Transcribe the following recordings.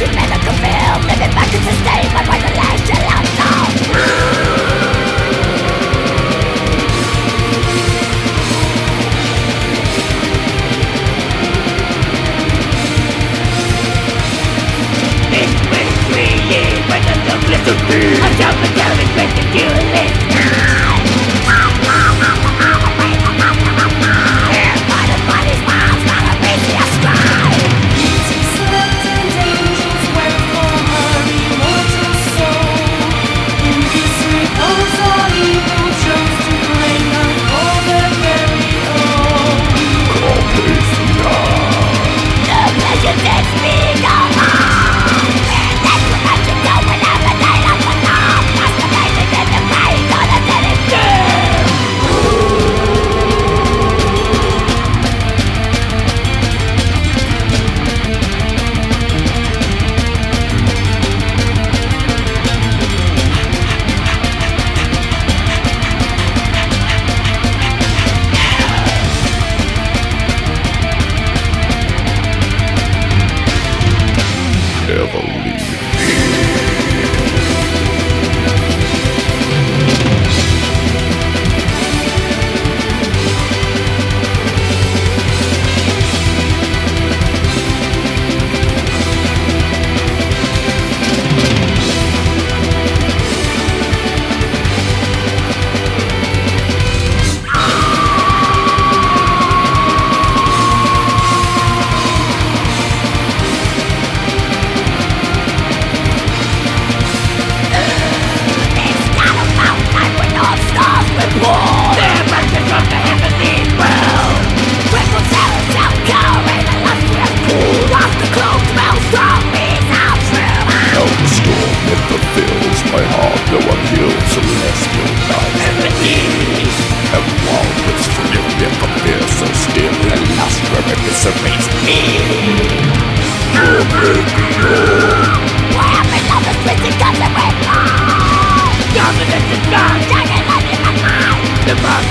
Too many to Living back in sustain My right and left shall out Please, please, please, when the dog lifts up, I'm down, I'm down, it's meant kill fills my heart. No one kills celestial night Everyone looks familiar from So still and lost reminisce amaze me Give me glory What the twisted concept with Dominance is gone, taking life in my mind The most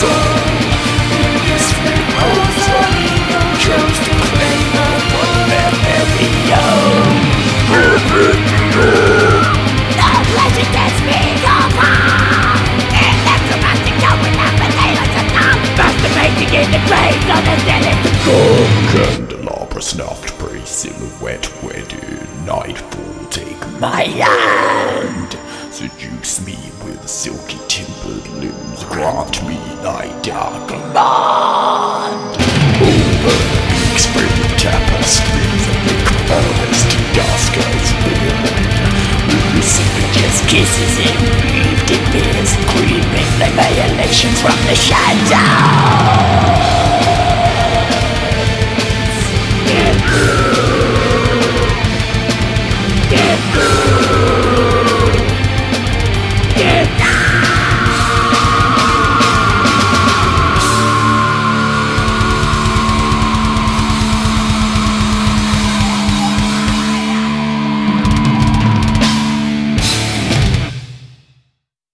soul with silky timbered limbs, grant me thy dark command. Over the spread the tapestries and make furthest dusk as just kisses and breathed in mirrors, creeping like violations from the shadow.